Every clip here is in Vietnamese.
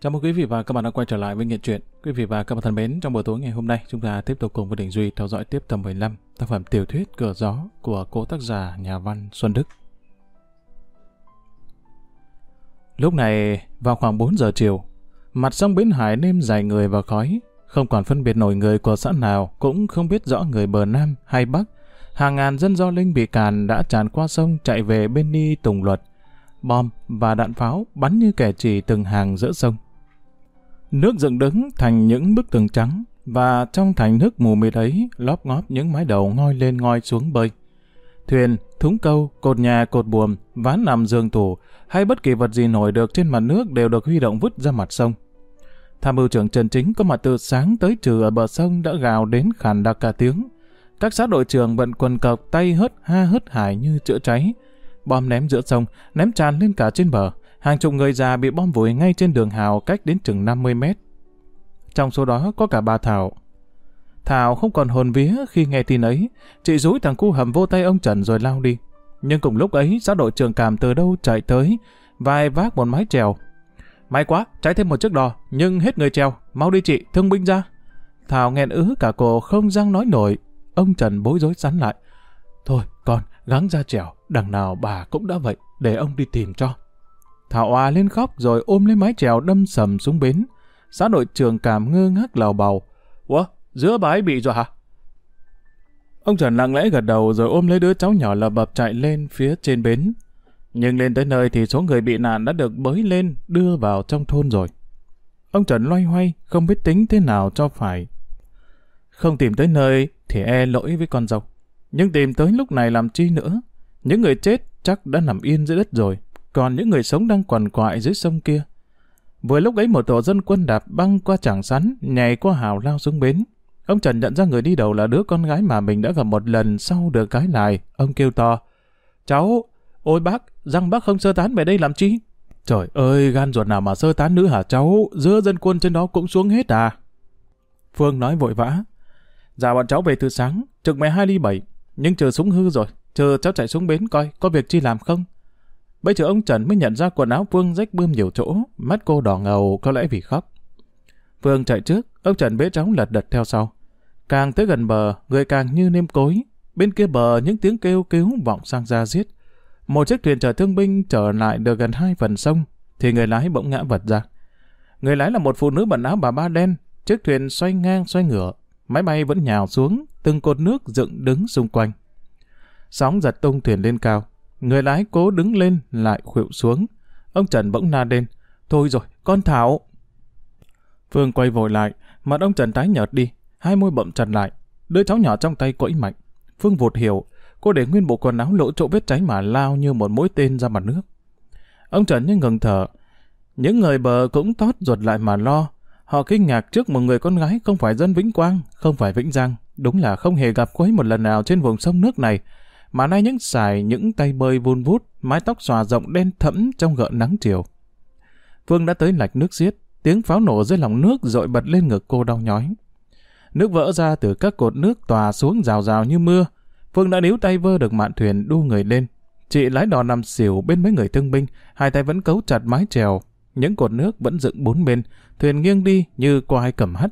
Chào mừng quý vị và các bạn đã quay trở lại với Nghệ truyện. Quý vị và các bạn thân mến, trong buổi tối ngày hôm nay chúng ta tiếp tục cùng với Đình Duy theo dõi tiếp tập 15 tác phẩm tiểu thuyết Cửa gió của cố tác giả nhà văn Xuân Đức. Lúc này vào khoảng 4 giờ chiều, mặt sông Bến Hải nêm dài người và khói, không còn phân biệt nổi người của xã nào, cũng không biết rõ người bờ Nam hay Bắc. Hàng ngàn dân do linh bị càn đã tràn qua sông chạy về bên đi Tùng Luật. Bom và đạn pháo bắn như kẻ chỉ từng hàng giữa sông. Nước dựng đứng thành những bức tường trắng, và trong thành nước mù mịt ấy lóp ngóp những mái đầu ngoi lên ngoi xuống bơi. Thuyền, thúng câu, cột nhà, cột buồm, ván nằm giường tủ hay bất kỳ vật gì nổi được trên mặt nước đều được huy động vứt ra mặt sông. Tham mưu trưởng Trần Chính có mặt từ sáng tới trừ ở bờ sông đã gào đến khàn đặc cả tiếng. Các xã đội trưởng bận quần cọc tay hớt ha hớt hải như chữa cháy. Bom ném giữa sông, ném tràn lên cả trên bờ. Hàng chục người già bị bom vùi ngay trên đường hào cách đến chừng 50 mét. Trong số đó có cả bà Thảo. Thảo không còn hồn vía khi nghe tin ấy. Chị rúi thằng cu hầm vô tay ông Trần rồi lao đi. Nhưng cùng lúc ấy, xã đội trưởng cảm từ đâu chạy tới, vai vác một mái trèo. May quá, trái thêm một chiếc đò, nhưng hết người trèo, mau đi chị, thương binh ra. Thảo nghẹn ứ cả cổ không răng nói nổi. Ông Trần bối rối sắn lại. Thôi, con, gắng ra trèo, đằng nào bà cũng đã vậy, để ông đi tìm cho. Thảo Hoa lên khóc rồi ôm lấy mái chèo đâm sầm xuống bến. Xã đội trưởng cảm ngơ ngác lào bào. Ủa, giữa bãi bị rồi hả? Ông Trần lặng lẽ gật đầu rồi ôm lấy đứa cháu nhỏ lờ bập chạy lên phía trên bến. Nhưng lên tới nơi thì số người bị nạn đã được bới lên đưa vào trong thôn rồi. Ông Trần loay hoay không biết tính thế nào cho phải. Không tìm tới nơi thì e lỗi với con dâu. Nhưng tìm tới lúc này làm chi nữa? Những người chết chắc đã nằm yên dưới đất rồi còn những người sống đang quằn quại dưới sông kia. Vừa lúc ấy một tổ dân quân đạp băng qua chẳng sắn, nhảy qua hào lao xuống bến. Ông Trần nhận ra người đi đầu là đứa con gái mà mình đã gặp một lần sau được cái lại. Ông kêu to, cháu, ôi bác, răng bác không sơ tán về đây làm chi? Trời ơi, gan ruột nào mà sơ tán nữa hả cháu, giữa dân quân trên đó cũng xuống hết à? Phương nói vội vã, dạ bọn cháu về từ sáng, trực 12 ly bảy nhưng chờ súng hư rồi, chờ cháu chạy xuống bến coi, có việc chi làm không? Bây giờ ông Trần mới nhận ra quần áo Phương rách bươm nhiều chỗ, mắt cô đỏ ngầu có lẽ vì khóc. Phương chạy trước, ông Trần bế cháu lật đật theo sau. Càng tới gần bờ, người càng như nêm cối. Bên kia bờ những tiếng kêu cứu vọng sang ra giết. Một chiếc thuyền chở thương binh trở lại được gần hai phần sông, thì người lái bỗng ngã vật ra. Người lái là một phụ nữ bận áo bà ba đen, chiếc thuyền xoay ngang xoay ngửa, máy bay vẫn nhào xuống, từng cột nước dựng đứng xung quanh. Sóng giật tung thuyền lên cao, Người lái cố đứng lên lại khuỵu xuống. Ông Trần bỗng na lên. Thôi rồi, con Thảo. Phương quay vội lại, mặt ông Trần tái nhợt đi, hai môi bậm chặt lại. Đứa cháu nhỏ trong tay quẫy mạnh. Phương vụt hiểu, cô để nguyên bộ quần áo lỗ chỗ vết cháy mà lao như một mũi tên ra mặt nước. Ông Trần như ngừng thở. Những người bờ cũng tót ruột lại mà lo. Họ kinh ngạc trước một người con gái không phải dân Vĩnh Quang, không phải Vĩnh Giang. Đúng là không hề gặp quấy một lần nào trên vùng sông nước này mà nay những xài những tay bơi vun vút, mái tóc xòa rộng đen thẫm trong gợn nắng chiều. Phương đã tới lạch nước xiết, tiếng pháo nổ dưới lòng nước dội bật lên ngực cô đau nhói. Nước vỡ ra từ các cột nước tòa xuống rào rào như mưa. Phương đã níu tay vơ được mạn thuyền đu người lên. Chị lái đò nằm xỉu bên mấy người thương binh, hai tay vẫn cấu chặt mái chèo. Những cột nước vẫn dựng bốn bên, thuyền nghiêng đi như quai cầm hắt.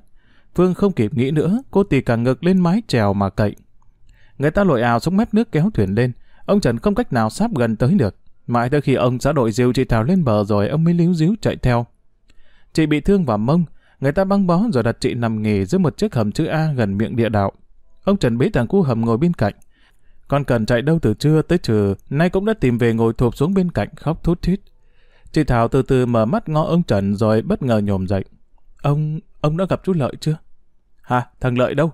Phương không kịp nghĩ nữa, cô tì cả ngực lên mái chèo mà cậy. Người ta lội ào xuống mép nước kéo thuyền lên. Ông Trần không cách nào sáp gần tới được. Mãi tới khi ông xã đội diều chị Thảo lên bờ rồi ông mới líu díu chạy theo. Chị bị thương vào mông, người ta băng bó rồi đặt chị nằm nghỉ dưới một chiếc hầm chữ A gần miệng địa đạo. Ông Trần bế thằng cu hầm ngồi bên cạnh. Con cần chạy đâu từ trưa tới trừ, nay cũng đã tìm về ngồi thụp xuống bên cạnh khóc thút thít. Chị Thảo từ từ mở mắt ngó ông Trần rồi bất ngờ nhồm dậy. Ông, ông đã gặp chú Lợi chưa? Hả, thằng Lợi đâu?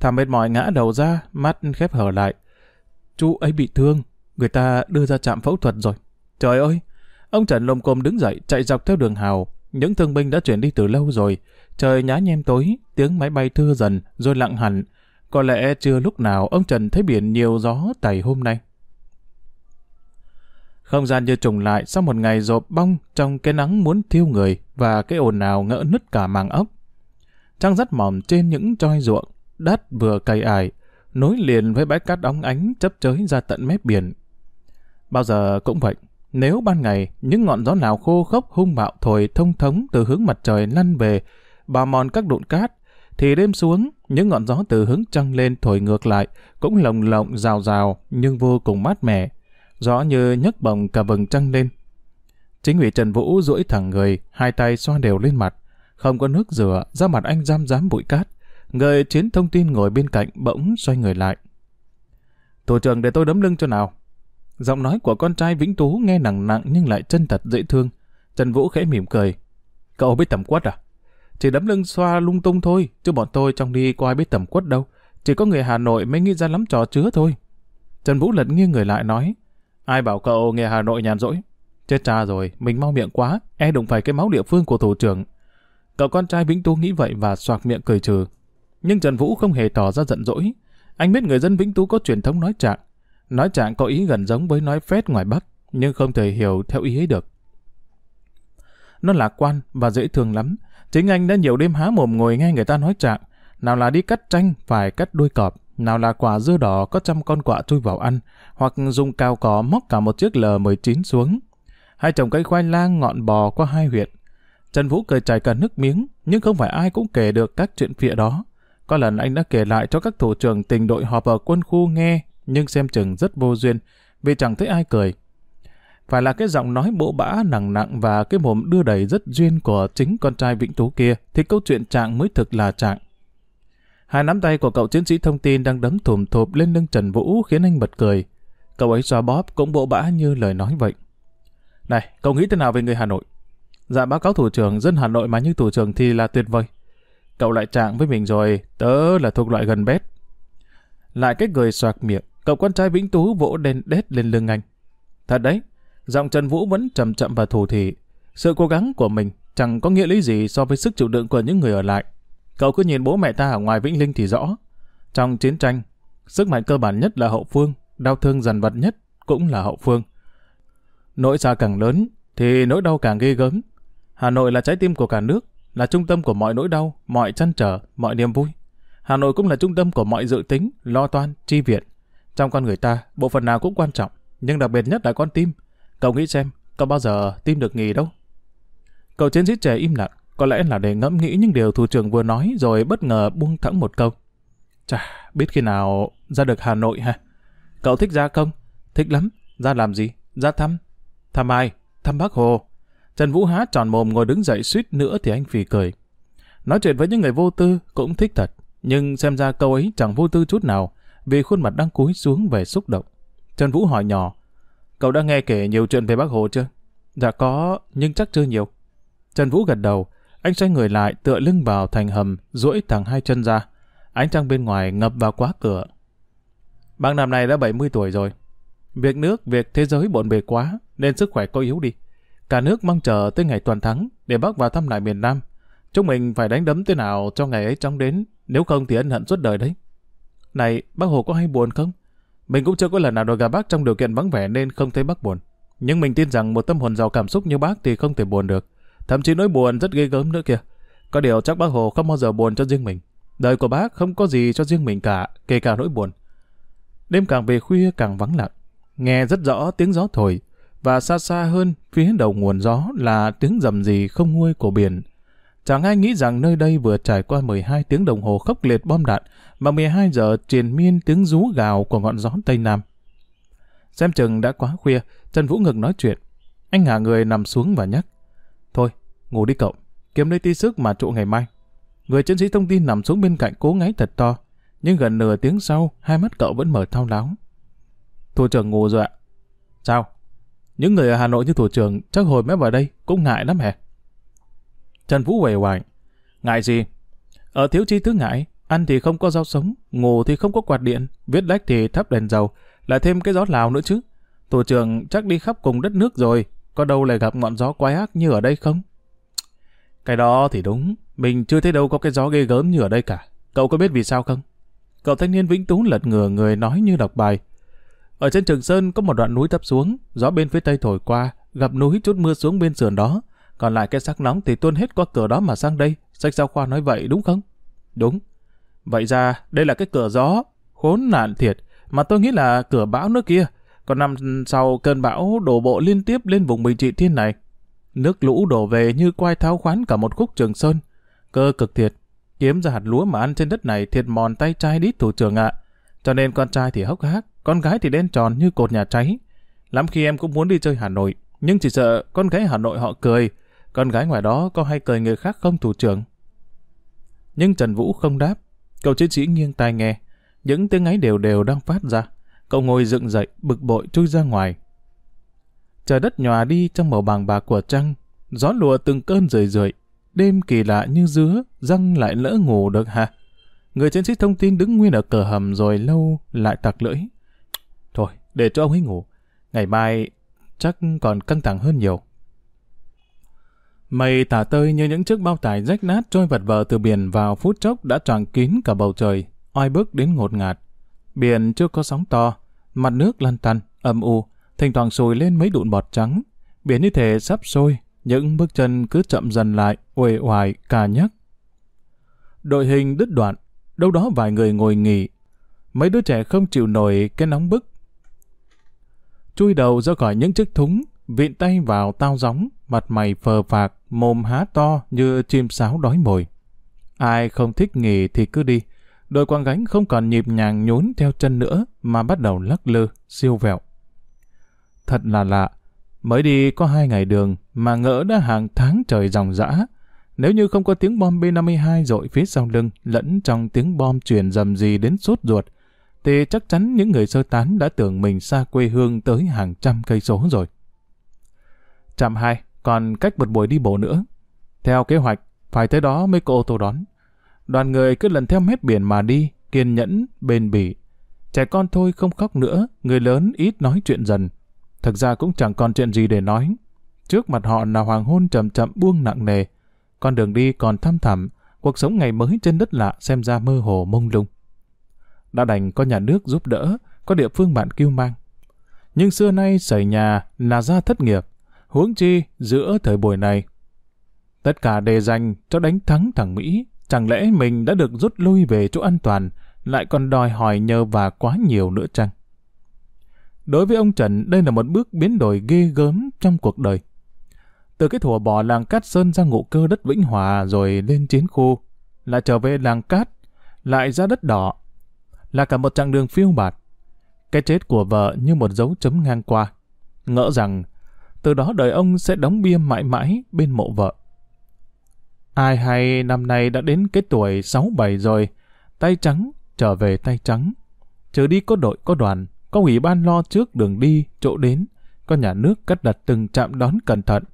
Thằng mệt mỏi ngã đầu ra, mắt khép hở lại. Chú ấy bị thương, người ta đưa ra trạm phẫu thuật rồi. Trời ơi! Ông Trần lồm cồm đứng dậy, chạy dọc theo đường hào. Những thương binh đã chuyển đi từ lâu rồi. Trời nhá nhem tối, tiếng máy bay thưa dần, rồi lặng hẳn. Có lẽ chưa lúc nào ông Trần thấy biển nhiều gió tày hôm nay. Không gian như trùng lại sau một ngày rộp bong trong cái nắng muốn thiêu người và cái ồn nào ngỡ nứt cả màng ốc. Trăng rất mỏm trên những choi ruộng, đất vừa cày ải, nối liền với bãi cát óng ánh chấp chới ra tận mép biển. Bao giờ cũng vậy, Nếu ban ngày, những ngọn gió nào khô khốc hung bạo thổi thông thống từ hướng mặt trời lăn về, bào mòn các đụn cát, thì đêm xuống, những ngọn gió từ hướng trăng lên thổi ngược lại, cũng lồng lộng rào rào nhưng vô cùng mát mẻ. Gió như nhấc bồng cả vầng trăng lên. Chính ủy Trần Vũ duỗi thẳng người, hai tay xoa đều lên mặt. Không có nước rửa, da mặt anh giam giám bụi cát. Người chiến thông tin ngồi bên cạnh bỗng xoay người lại. Thủ trưởng để tôi đấm lưng cho nào. Giọng nói của con trai Vĩnh Tú nghe nặng nặng nhưng lại chân thật dễ thương. Trần Vũ khẽ mỉm cười. Cậu biết tầm quất à? Chỉ đấm lưng xoa lung tung thôi, chứ bọn tôi trong đi có ai biết tầm quất đâu. Chỉ có người Hà Nội mới nghĩ ra lắm trò chứa thôi. Trần Vũ lật nghiêng người lại nói. Ai bảo cậu nghe Hà Nội nhàn rỗi? Chết cha rồi, mình mau miệng quá, e đụng phải cái máu địa phương của thủ trưởng. Cậu con trai Vĩnh Tú nghĩ vậy và soạc miệng cười trừ. Nhưng Trần Vũ không hề tỏ ra giận dỗi. Anh biết người dân Vĩnh Tú có truyền thống nói trạng. Nói trạng có ý gần giống với nói phét ngoài Bắc, nhưng không thể hiểu theo ý ấy được. Nó lạc quan và dễ thương lắm. Chính anh đã nhiều đêm há mồm ngồi nghe người ta nói trạng. Nào là đi cắt tranh phải cắt đuôi cọp, nào là quả dưa đỏ có trăm con quả chui vào ăn, hoặc dùng cao cỏ móc cả một chiếc L19 xuống. Hai trồng cây khoai lang ngọn bò qua hai huyện. Trần Vũ cười chảy cả nước miếng, nhưng không phải ai cũng kể được các chuyện phịa đó. Có lần anh đã kể lại cho các thủ trưởng tình đội họp ở quân khu nghe, nhưng xem chừng rất vô duyên, vì chẳng thấy ai cười. Phải là cái giọng nói bộ bã nặng nặng và cái mồm đưa đẩy rất duyên của chính con trai Vĩnh Tú kia, thì câu chuyện trạng mới thực là trạng. Hai nắm tay của cậu chiến sĩ thông tin đang đấm thùm thụp lên lưng Trần Vũ khiến anh bật cười. Cậu ấy xoa bóp cũng bộ bã như lời nói vậy. Này, cậu nghĩ thế nào về người Hà Nội? Dạ báo cáo thủ trưởng, dân Hà Nội mà như thủ trưởng thì là tuyệt vời. Cậu lại trạng với mình rồi, tớ là thuộc loại gần bét. Lại cái cười soạc miệng, cậu con trai Vĩnh Tú vỗ đen đét lên lưng anh. Thật đấy, giọng Trần Vũ vẫn chậm chậm và thủ thị. Sự cố gắng của mình chẳng có nghĩa lý gì so với sức chịu đựng của những người ở lại. Cậu cứ nhìn bố mẹ ta ở ngoài Vĩnh Linh thì rõ. Trong chiến tranh, sức mạnh cơ bản nhất là hậu phương, đau thương dần vật nhất cũng là hậu phương. Nỗi xa càng lớn, thì nỗi đau càng ghê gớm. Hà Nội là trái tim của cả nước, là trung tâm của mọi nỗi đau, mọi chăn trở, mọi niềm vui. Hà Nội cũng là trung tâm của mọi dự tính, lo toan, chi viện. Trong con người ta, bộ phận nào cũng quan trọng, nhưng đặc biệt nhất là con tim. Cậu nghĩ xem, có bao giờ tim được nghỉ đâu? Cậu chiến sĩ trẻ im lặng, có lẽ là để ngẫm nghĩ những điều thủ trưởng vừa nói rồi bất ngờ buông thẳng một câu. Chà, biết khi nào ra được Hà Nội ha? Cậu thích ra không? Thích lắm. Ra làm gì? Ra thăm? Thăm ai? Thăm bác Hồ. Trần Vũ há tròn mồm ngồi đứng dậy suýt nữa thì anh phì cười. Nói chuyện với những người vô tư cũng thích thật, nhưng xem ra câu ấy chẳng vô tư chút nào, vì khuôn mặt đang cúi xuống về xúc động. Trần Vũ hỏi nhỏ, cậu đã nghe kể nhiều chuyện về bác Hồ chưa? Dạ có, nhưng chắc chưa nhiều. Trần Vũ gật đầu, anh xoay người lại tựa lưng vào thành hầm, duỗi thẳng hai chân ra. Ánh trăng bên ngoài ngập vào quá cửa. Bác Nam này đã 70 tuổi rồi. Việc nước, việc thế giới bộn bề quá, nên sức khỏe có yếu đi. Cả nước mong chờ tới ngày toàn thắng để bác vào thăm lại miền Nam. Chúng mình phải đánh đấm thế nào cho ngày ấy trong đến, nếu không thì ân hận suốt đời đấy. Này, bác Hồ có hay buồn không? Mình cũng chưa có lần nào được gặp bác trong điều kiện vắng vẻ nên không thấy bác buồn. Nhưng mình tin rằng một tâm hồn giàu cảm xúc như bác thì không thể buồn được. Thậm chí nỗi buồn rất ghê gớm nữa kìa. Có điều chắc bác Hồ không bao giờ buồn cho riêng mình. Đời của bác không có gì cho riêng mình cả, kể cả nỗi buồn. Đêm càng về khuya càng vắng lặng. Nghe rất rõ tiếng gió thổi, và xa xa hơn, phía đầu nguồn gió là tiếng rầm rì không nguôi của biển. Chẳng ai nghĩ rằng nơi đây vừa trải qua 12 tiếng đồng hồ khốc liệt bom đạn, mà 12 giờ triền miên tiếng rú gào của ngọn gió Tây Nam. Xem chừng đã quá khuya, Trần Vũ ngừng nói chuyện. Anh ngả người nằm xuống và nhắc. Thôi, ngủ đi cậu, kiếm lấy tí sức mà trụ ngày mai. Người chiến sĩ thông tin nằm xuống bên cạnh cố ngáy thật to, nhưng gần nửa tiếng sau, hai mắt cậu vẫn mở thao láo. Thủ trưởng ngủ rồi ạ. Sao? Những người ở Hà Nội như thủ trưởng chắc hồi mới vào đây cũng ngại lắm hả? Trần Vũ quầy hoài. Ngại gì? Ở thiếu chi thứ ngại, ăn thì không có rau sống, ngủ thì không có quạt điện, viết lách thì thắp đèn dầu, lại thêm cái gió lào nữa chứ. Thủ trưởng chắc đi khắp cùng đất nước rồi, có đâu lại gặp ngọn gió quái ác như ở đây không? Cái đó thì đúng, mình chưa thấy đâu có cái gió ghê gớm như ở đây cả. Cậu có biết vì sao không? Cậu thanh niên Vĩnh Tú lật ngửa người nói như đọc bài. Ở trên Trường Sơn có một đoạn núi thấp xuống, gió bên phía tây thổi qua, gặp núi chút mưa xuống bên sườn đó. Còn lại cái sắc nóng thì tuôn hết qua cửa đó mà sang đây. Sách giáo khoa nói vậy đúng không? Đúng. Vậy ra, đây là cái cửa gió. Khốn nạn thiệt. Mà tôi nghĩ là cửa bão nữa kia. Còn năm sau cơn bão đổ bộ liên tiếp lên vùng Bình Trị Thiên này. Nước lũ đổ về như quai tháo khoán cả một khúc trường sơn. Cơ cực thiệt. Kiếm ra hạt lúa mà ăn trên đất này thiệt mòn tay trai đít thủ trưởng ạ. Cho nên con trai thì hốc hác, con gái thì đen tròn như cột nhà cháy. Lắm khi em cũng muốn đi chơi Hà Nội, nhưng chỉ sợ con gái Hà Nội họ cười. Con gái ngoài đó có hay cười người khác không thủ trưởng? Nhưng Trần Vũ không đáp. Cậu chiến sĩ nghiêng tai nghe. Những tiếng ấy đều đều đang phát ra. Cậu ngồi dựng dậy, bực bội chui ra ngoài. Trời đất nhòa đi trong màu bàng bạc của trăng. Gió lùa từng cơn rời rời. Đêm kỳ lạ như dứa, răng lại lỡ ngủ được hả? Người chiến sĩ thông tin đứng nguyên ở cửa hầm rồi lâu lại tặc lưỡi. Để cho ông ấy ngủ. Ngày mai chắc còn căng thẳng hơn nhiều. Mây tả tơi như những chiếc bao tải rách nát trôi vật vờ từ biển vào phút chốc đã tràn kín cả bầu trời, oi bức đến ngột ngạt. Biển chưa có sóng to, mặt nước lăn tăn, âm u, thỉnh thoảng sùi lên mấy đụn bọt trắng. Biển như thể sắp sôi, những bước chân cứ chậm dần lại, uể oải, cà nhắc. Đội hình đứt đoạn, đâu đó vài người ngồi nghỉ. Mấy đứa trẻ không chịu nổi cái nóng bức. Chui đầu ra khỏi những chiếc thúng, vịn tay vào tao gióng, mặt mày phờ phạc, mồm há to như chim sáo đói mồi. Ai không thích nghỉ thì cứ đi. Đội quang gánh không còn nhịp nhàng nhún theo chân nữa mà bắt đầu lắc lư, siêu vẹo. Thật là lạ, mới đi có hai ngày đường mà ngỡ đã hàng tháng trời dòng dã. Nếu như không có tiếng bom B-52 rội phía sau lưng lẫn trong tiếng bom truyền dầm gì đến sốt ruột, thì chắc chắn những người sơ tán đã tưởng mình xa quê hương tới hàng trăm cây số rồi. Trạm 2, còn cách một buổi đi bộ nữa. Theo kế hoạch, phải tới đó mới có ô tô đón. Đoàn người cứ lần theo mép biển mà đi, kiên nhẫn, bền bỉ. Trẻ con thôi không khóc nữa, người lớn ít nói chuyện dần. Thực ra cũng chẳng còn chuyện gì để nói. Trước mặt họ là hoàng hôn chậm chậm buông nặng nề. Con đường đi còn thăm thẳm, cuộc sống ngày mới trên đất lạ xem ra mơ hồ mông lung. Đã đành có nhà nước giúp đỡ, có địa phương bạn kêu mang. Nhưng xưa nay xảy nhà là ra thất nghiệp, huống chi giữa thời buổi này. Tất cả đề dành cho đánh thắng thằng Mỹ, chẳng lẽ mình đã được rút lui về chỗ an toàn, lại còn đòi hỏi nhờ và quá nhiều nữa chăng? Đối với ông Trần, đây là một bước biến đổi ghê gớm trong cuộc đời. Từ cái thủa bỏ làng Cát Sơn ra ngụ cơ đất Vĩnh Hòa rồi lên chiến khu, lại trở về làng Cát, lại ra đất đỏ, là cả một chặng đường phiêu bạt. Cái chết của vợ như một dấu chấm ngang qua. Ngỡ rằng, từ đó đời ông sẽ đóng bia mãi mãi bên mộ vợ. Ai hay năm nay đã đến cái tuổi 6-7 rồi, tay trắng trở về tay trắng. Chờ đi có đội có đoàn, có ủy ban lo trước đường đi, chỗ đến, có nhà nước cắt đặt từng trạm đón cẩn thận.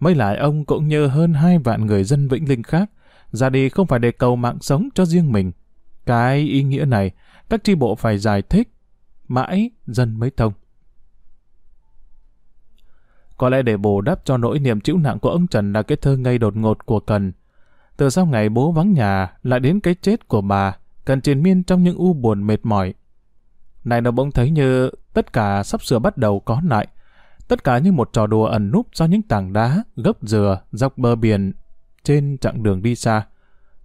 Mới lại ông cũng như hơn hai vạn người dân Vĩnh Linh khác, ra đi không phải để cầu mạng sống cho riêng mình. Cái ý nghĩa này, các tri bộ phải giải thích, mãi dân mới thông. Có lẽ để bù đắp cho nỗi niềm chịu nặng của ông Trần là cái thơ ngây đột ngột của Cần. Từ sau ngày bố vắng nhà, lại đến cái chết của bà, Cần triền miên trong những u buồn mệt mỏi. Này nó bỗng thấy như tất cả sắp sửa bắt đầu có lại. Tất cả như một trò đùa ẩn núp sau những tảng đá, gốc dừa, dọc bờ biển, trên chặng đường đi xa.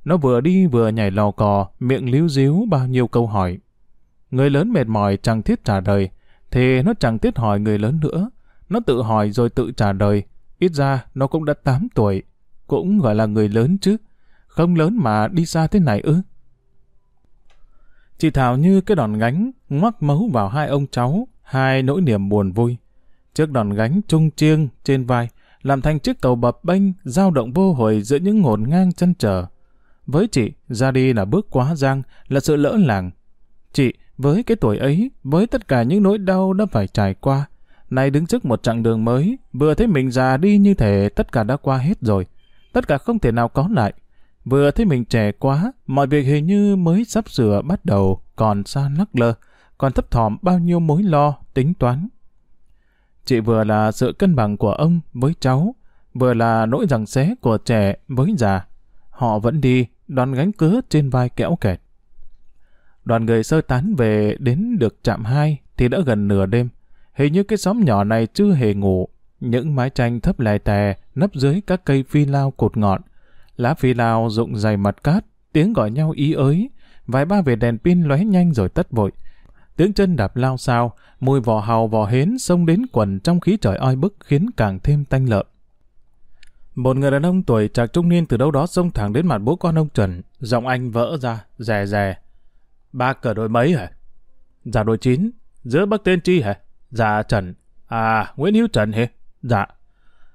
Nó vừa đi vừa nhảy lò cò, miệng líu díu bao nhiêu câu hỏi. Người lớn mệt mỏi chẳng thiết trả lời, thì nó chẳng thiết hỏi người lớn nữa. Nó tự hỏi rồi tự trả lời. Ít ra nó cũng đã 8 tuổi, cũng gọi là người lớn chứ. Không lớn mà đi xa thế này ư. Chị Thảo như cái đòn gánh, ngoắc mấu vào hai ông cháu, hai nỗi niềm buồn vui. Trước đòn gánh trung chiêng trên vai, làm thành chiếc cầu bập bênh, dao động vô hồi giữa những ngổn ngang chân trở. Với chị, ra đi là bước quá giang, là sự lỡ làng. Chị, với cái tuổi ấy, với tất cả những nỗi đau đã phải trải qua, nay đứng trước một chặng đường mới, vừa thấy mình già đi như thể tất cả đã qua hết rồi. Tất cả không thể nào có lại. Vừa thấy mình trẻ quá, mọi việc hình như mới sắp sửa bắt đầu, còn xa lắc lơ, còn thấp thỏm bao nhiêu mối lo, tính toán. Chị vừa là sự cân bằng của ông với cháu, vừa là nỗi rằng xé của trẻ với già. Họ vẫn đi, đoàn gánh cứa trên vai kéo kẹt. Đoàn người sơ tán về đến được trạm 2 thì đã gần nửa đêm. Hình như cái xóm nhỏ này chưa hề ngủ. Những mái tranh thấp lè tè nấp dưới các cây phi lao cột ngọn. Lá phi lao rụng dày mặt cát, tiếng gọi nhau ý ới. Vài ba về đèn pin lóe nhanh rồi tắt vội. tiếng chân đạp lao sao, mùi vò hào vò hến xông đến quần trong khí trời oi bức khiến càng thêm tanh lợn. Một người đàn ông tuổi trạc trung niên từ đâu đó xông thẳng đến mặt bố con ông Trần, giọng anh vỡ ra, rè rè. Ba cờ đội mấy hả? Dạ đội chín. Giữa bác tên chi hả? Dạ Trần. À, Nguyễn Hữu Trần hả? Dạ.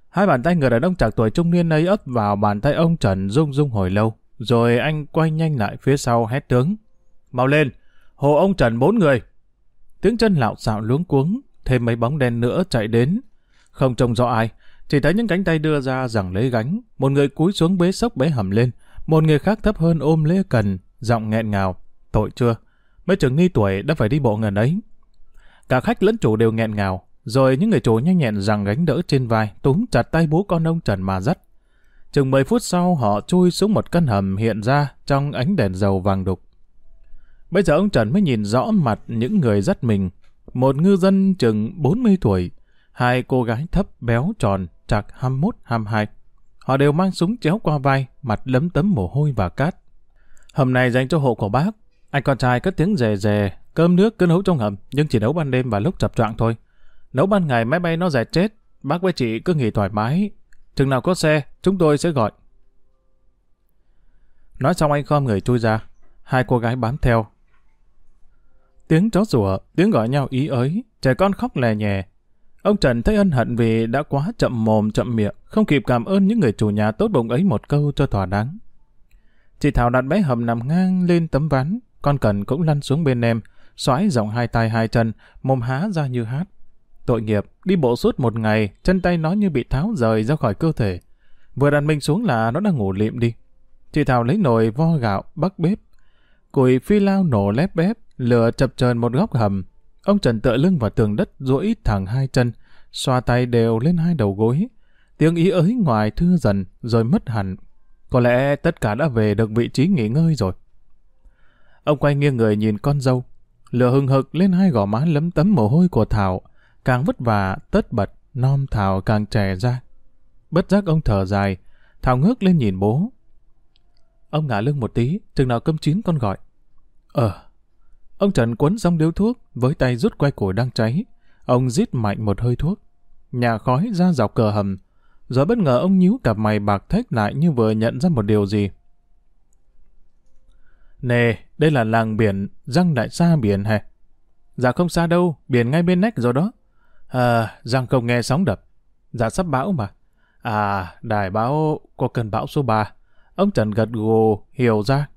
Hai bàn tay người đàn ông trạc tuổi trung niên ấy ấp vào bàn tay ông Trần rung rung hồi lâu. Rồi anh quay nhanh lại phía sau hét tướng. Mau lên, hồ ông Trần bốn người. Tiếng chân lạo xạo luống cuống, thêm mấy bóng đen nữa chạy đến. Không trông rõ ai, chỉ thấy những cánh tay đưa ra rằng lấy gánh. Một người cúi xuống bế sốc bế hầm lên, một người khác thấp hơn ôm lễ cần, giọng nghẹn ngào. Tội chưa? Mấy trường nghi tuổi đã phải đi bộ ngần ấy. Cả khách lẫn chủ đều nghẹn ngào, rồi những người chủ nhanh nhẹn rằng gánh đỡ trên vai, túm chặt tay bố con ông Trần mà dắt. Chừng 10 phút sau họ chui xuống một căn hầm hiện ra trong ánh đèn dầu vàng đục. Bây giờ ông Trần mới nhìn rõ mặt những người dắt mình. Một ngư dân chừng 40 tuổi, hai cô gái thấp béo tròn, chạc 21-22. Họ đều mang súng chéo qua vai, mặt lấm tấm mồ hôi và cát. Hầm này dành cho hộ của bác. Anh con trai cất tiếng rè rè, cơm nước cứ nấu trong hầm, nhưng chỉ nấu ban đêm và lúc chập choạng thôi. Nấu ban ngày máy bay nó rẻ chết, bác với chị cứ nghỉ thoải mái. Chừng nào có xe, chúng tôi sẽ gọi. Nói xong anh khom người chui ra, hai cô gái bám theo. Tiếng chó rủa, tiếng gọi nhau ý ới, trẻ con khóc lè nhẹ. Ông Trần thấy ân hận vì đã quá chậm mồm chậm miệng, không kịp cảm ơn những người chủ nhà tốt bụng ấy một câu cho thỏa đáng. Chị Thảo đặt bé hầm nằm ngang lên tấm ván, con Cần cũng lăn xuống bên em, xoáy rộng hai tay hai chân, mồm há ra như hát. Tội nghiệp, đi bộ suốt một ngày, chân tay nó như bị tháo rời ra khỏi cơ thể. Vừa đặt mình xuống là nó đang ngủ liệm đi. Chị Thảo lấy nồi vo gạo, bắc bếp. Củi phi lao nổ lép bếp, lửa chập chờn một góc hầm. Ông Trần tựa lưng vào tường đất duỗi thẳng hai chân, xoa tay đều lên hai đầu gối. Tiếng ý ới ngoài thưa dần, rồi mất hẳn. Có lẽ tất cả đã về được vị trí nghỉ ngơi rồi. Ông quay nghiêng người nhìn con dâu. Lửa hừng hực lên hai gò má lấm tấm mồ hôi của Thảo. Càng vất vả, tất bật, non Thảo càng trẻ ra. Bất giác ông thở dài, Thảo ngước lên nhìn bố. Ông ngả lưng một tí, chừng nào cơm chín con gọi. Ờ. Ông Trần quấn xong điếu thuốc, với tay rút quay củi đang cháy. Ông rít mạnh một hơi thuốc. Nhà khói ra dọc cờ hầm. Rồi bất ngờ ông nhíu cặp mày bạc thách lại như vừa nhận ra một điều gì. Nè, đây là làng biển, răng đại xa biển hả? Dạ không xa đâu, biển ngay bên nách rồi đó. À, răng không nghe sóng đập. Dạ sắp bão mà. À, đài báo có cơn bão số 3. Ông Trần gật gù, hiểu ra.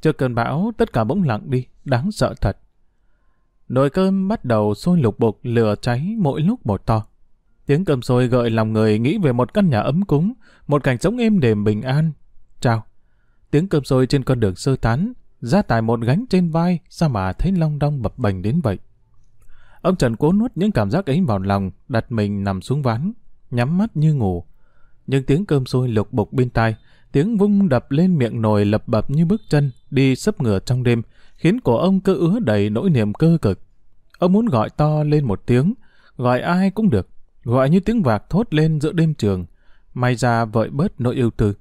Trước cơn bão, tất cả bỗng lặng đi, đáng sợ thật. Nồi cơm bắt đầu sôi lục bục lửa cháy mỗi lúc một to. Tiếng cơm sôi gợi lòng người nghĩ về một căn nhà ấm cúng, một cảnh sống êm đềm bình an. Chào. Tiếng cơm sôi trên con đường sơ tán, ra tải một gánh trên vai, sao mà thấy long đong bập bềnh đến vậy. Ông Trần cố nuốt những cảm giác ấy vào lòng, đặt mình nằm xuống ván, nhắm mắt như ngủ. Nhưng tiếng cơm sôi lục bục bên tai, tiếng vung đập lên miệng nồi lập bập như bước chân, đi sấp ngửa trong đêm, khiến cổ ông cứ ứa đầy nỗi niềm cơ cực. Ông muốn gọi to lên một tiếng, gọi ai cũng được, gọi như tiếng vạc thốt lên giữa đêm trường, may ra vợi bớt nỗi yêu tư.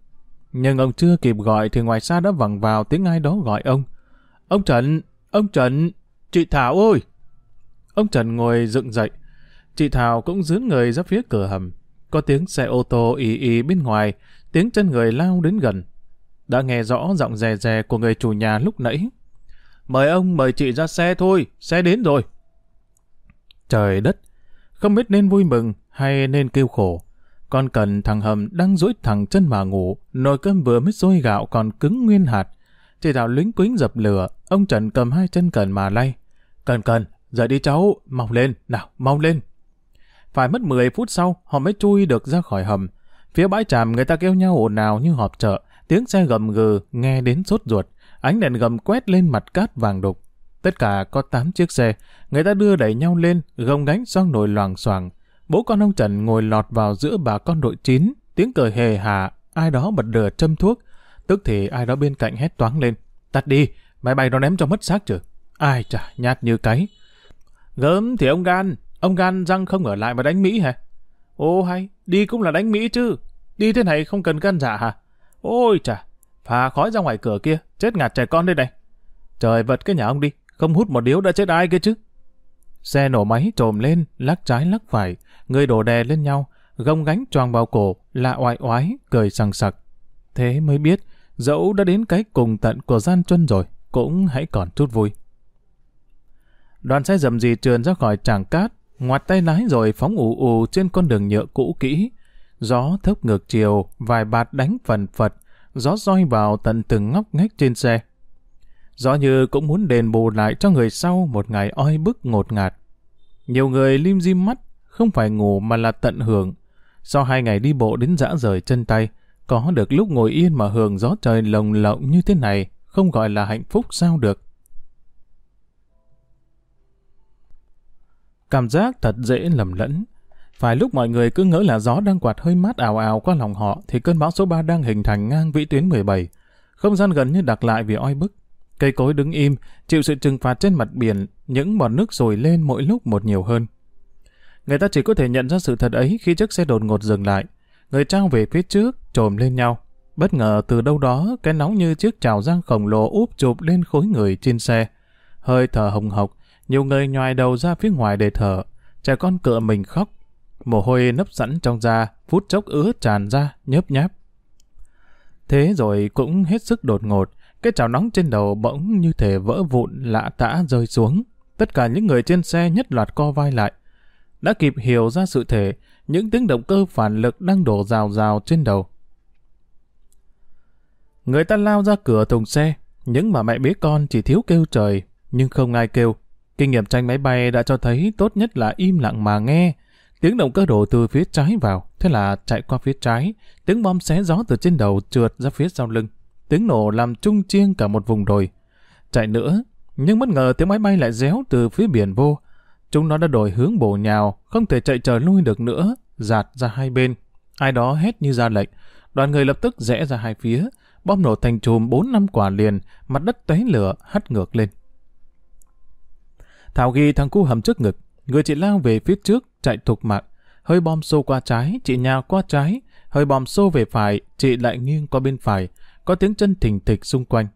Nhưng ông chưa kịp gọi thì ngoài xa đã vẳng vào tiếng ai đó gọi ông. Ông Trần, ông Trần, chị Thảo ơi! Ông Trần ngồi dựng dậy. Chị Thảo cũng dướn người ra phía cửa hầm. Có tiếng xe ô tô ý ý bên ngoài, tiếng chân người lao đến gần. Đã nghe rõ giọng rè rè của người chủ nhà lúc nãy. Mời ông, mời chị ra xe thôi, xe đến rồi. Trời đất, không biết nên vui mừng hay nên kêu khổ. Con cần thằng hầm đang duỗi thẳng chân mà ngủ, nồi cơm vừa mới sôi gạo còn cứng nguyên hạt. Chị Thảo lính quính dập lửa, ông Trần cầm hai chân cần mà lay. Cần cần, dậy đi cháu, mau lên, nào, mau lên. Phải mất 10 phút sau, họ mới chui được ra khỏi hầm. Phía bãi tràm người ta kêu nhau ồn ào như họp chợ, tiếng xe gầm gừ nghe đến sốt ruột, ánh đèn gầm quét lên mặt cát vàng đục. Tất cả có 8 chiếc xe, người ta đưa đẩy nhau lên, gồng gánh sang nồi loàng xoàng. Bố con ông Trần ngồi lọt vào giữa bà con đội chín, tiếng cười hề hà, ai đó bật lửa châm thuốc. Tức thì ai đó bên cạnh hét toáng lên. Tắt đi, máy bay nó ném cho mất xác chứ. Ai chả, nhát như cái. Gớm thì ông Gan, ông Gan răng không ở lại mà đánh Mỹ hả? Ô hay, đi cũng là đánh Mỹ chứ. Đi thế này không cần can dạ hả? Ôi chà, phà khói ra ngoài cửa kia, chết ngạt trẻ con đây này. Trời vật cái nhà ông đi, không hút một điếu đã chết ai kia chứ. Xe nổ máy trồm lên, lắc trái lắc phải, người đổ đè lên nhau, gông gánh choàng vào cổ, lạ oai oái, cười sằng sặc. Thế mới biết, dẫu đã đến cái cùng tận của gian chân rồi, cũng hãy còn chút vui. Đoàn xe dầm gì trườn ra khỏi tràng cát, ngoặt tay lái rồi phóng ù ù trên con đường nhựa cũ kỹ. Gió thốc ngược chiều, vài bạt đánh phần phật, gió roi vào tận từng ngóc ngách trên xe. rõ như cũng muốn đền bù lại cho người sau một ngày oi bức ngột ngạt. Nhiều người lim dim mắt, không phải ngủ mà là tận hưởng. Sau hai ngày đi bộ đến dã rời chân tay, có được lúc ngồi yên mà hưởng gió trời lồng lộng như thế này, không gọi là hạnh phúc sao được. Cảm giác thật dễ lầm lẫn. Phải lúc mọi người cứ ngỡ là gió đang quạt hơi mát ảo ảo qua lòng họ thì cơn bão số 3 đang hình thành ngang vĩ tuyến 17. Không gian gần như đặc lại vì oi bức. Cây cối đứng im, chịu sự trừng phạt trên mặt biển, những bọt nước sồi lên mỗi lúc một nhiều hơn. Người ta chỉ có thể nhận ra sự thật ấy khi chiếc xe đột ngột dừng lại. Người trao về phía trước, trồm lên nhau. Bất ngờ từ đâu đó, cái nóng như chiếc trào giang khổng lồ úp chụp lên khối người trên xe. Hơi thở hồng hộc, nhiều người nhòi đầu ra phía ngoài để thở. Trẻ con cựa mình khóc. Mồ hôi nấp sẵn trong da, phút chốc ứa tràn ra, nhớp nháp. Thế rồi cũng hết sức đột ngột, cái chảo nóng trên đầu bỗng như thể vỡ vụn lạ tã rơi xuống. Tất cả những người trên xe nhất loạt co vai lại. Đã kịp hiểu ra sự thể, những tiếng động cơ phản lực đang đổ rào rào trên đầu. Người ta lao ra cửa thùng xe, những mà mẹ bế con chỉ thiếu kêu trời, nhưng không ai kêu. Kinh nghiệm tranh máy bay đã cho thấy tốt nhất là im lặng mà nghe. Tiếng động cơ đổ từ phía trái vào, thế là chạy qua phía trái, tiếng bom xé gió từ trên đầu trượt ra phía sau lưng. Tiếng nổ làm trung chiêng cả một vùng đồi. Chạy nữa, nhưng bất ngờ tiếng máy bay lại réo từ phía biển vô. Chúng nó đã đổi hướng bổ nhào, không thể chạy trở lui được nữa, giạt ra hai bên. Ai đó hét như ra lệnh. Đoàn người lập tức rẽ ra hai phía, bom nổ thành chùm bốn năm quả liền, mặt đất tóe lửa hắt ngược lên. Thảo ghi thằng cu hầm trước ngực, người chị lao về phía trước, chạy thục mạng. Hơi bom xô qua trái, chị nhào qua trái, hơi bom xô về phải, chị lại nghiêng qua bên phải, có tiếng chân thình thịch xung quanh.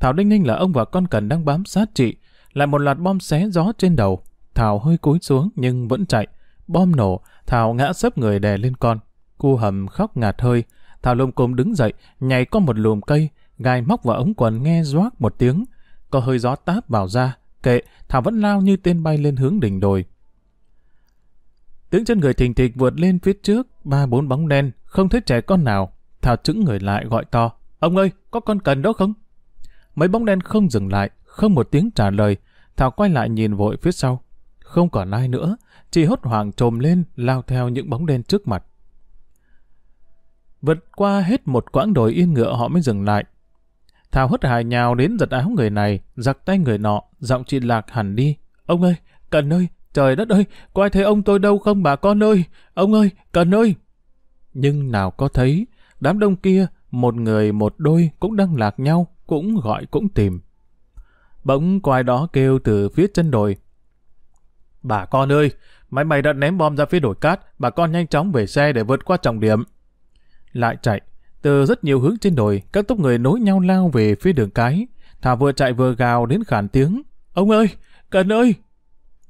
Thảo đinh ninh là ông và con cần đang bám sát chị, lại một loạt bom xé gió trên đầu. Thảo hơi cúi xuống nhưng vẫn chạy. Bom nổ, Thảo ngã sấp người đè lên con. Cu hầm khóc ngạt hơi. Thảo lùm cồm đứng dậy, nhảy qua một lùm cây, gai móc vào ống quần nghe roác một tiếng. Có hơi gió táp vào ra, kệ, Thảo vẫn lao như tên bay lên hướng đỉnh đồi. Tiếng chân người thình thịch vượt lên phía trước, ba bốn bóng đen, không thấy trẻ con nào. Thảo chững người lại gọi to. Ông ơi, có con cần đó không? Mấy bóng đen không dừng lại, không một tiếng trả lời. Thảo quay lại nhìn vội phía sau. Không còn ai nữa, chỉ hốt hoảng trồm lên, lao theo những bóng đen trước mặt. Vượt qua hết một quãng đồi yên ngựa họ mới dừng lại. Thảo hất hải nhào đến giật áo người này, giặc tay người nọ, giọng chị Lạc hẳn đi. Ông ơi, Cần ơi, trời đất ơi, có ai thấy ông tôi đâu không bà con ơi? Ông ơi, Cần ơi! Nhưng nào có thấy, đám đông kia, một người một đôi cũng đang lạc nhau, cũng gọi cũng tìm. Bỗng có ai đó kêu từ phía chân đồi. Bà con ơi, máy bay đã ném bom ra phía đồi cát, bà con nhanh chóng về xe để vượt qua trọng điểm. Lại chạy, từ rất nhiều hướng trên đồi, các tốc người nối nhau lao về phía đường cái. Thảo vừa chạy vừa gào đến khản tiếng. Ông ơi, Cần ơi!